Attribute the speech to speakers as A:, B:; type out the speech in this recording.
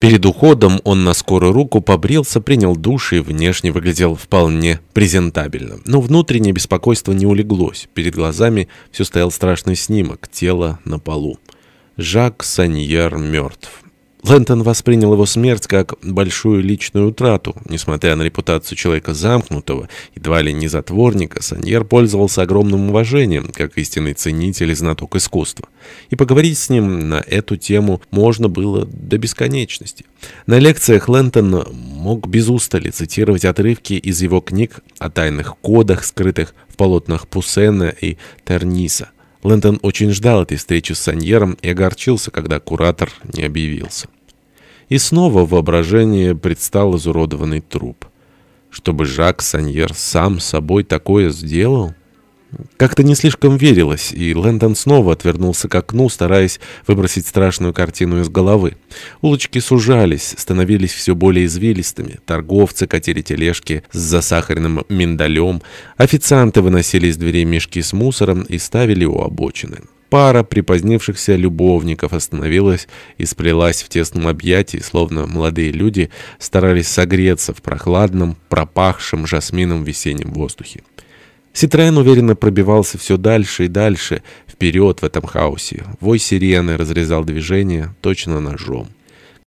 A: Перед уходом он на скорую руку побрился, принял душ и внешне выглядел вполне презентабельно. Но внутреннее беспокойство не улеглось. Перед глазами все стоял страшный снимок, тело на полу. Жак Саньер мертв. Лэнтон воспринял его смерть как большую личную утрату. Несмотря на репутацию человека замкнутого, едва ли не затворника, Саньер пользовался огромным уважением, как истинный ценитель и знаток искусства. И поговорить с ним на эту тему можно было до бесконечности. На лекциях Лэнтон мог без устали цитировать отрывки из его книг о тайных кодах, скрытых в полотнах Пуссена и Терниса. Лэндон очень ждал этой встречи с Саньером и огорчился, когда куратор не объявился. И снова в воображении предстал изуродованный труп. Чтобы Жак Саньер сам собой такое сделал? Как-то не слишком верилось, и Лэндон снова отвернулся к окну, стараясь выбросить страшную картину из головы. Улочки сужались, становились все более извилистыми. Торговцы катили тележки с засахаренным миндалем, официанты выносили из дверей мешки с мусором и ставили у обочины. Пара припозднившихся любовников остановилась и сплелась в тесном объятии, словно молодые люди старались согреться в прохладном, пропахшем жасмином весеннем воздухе. Ситроен уверенно пробивался все дальше и дальше, вперед в этом хаосе. Вой сирены разрезал движение точно ножом.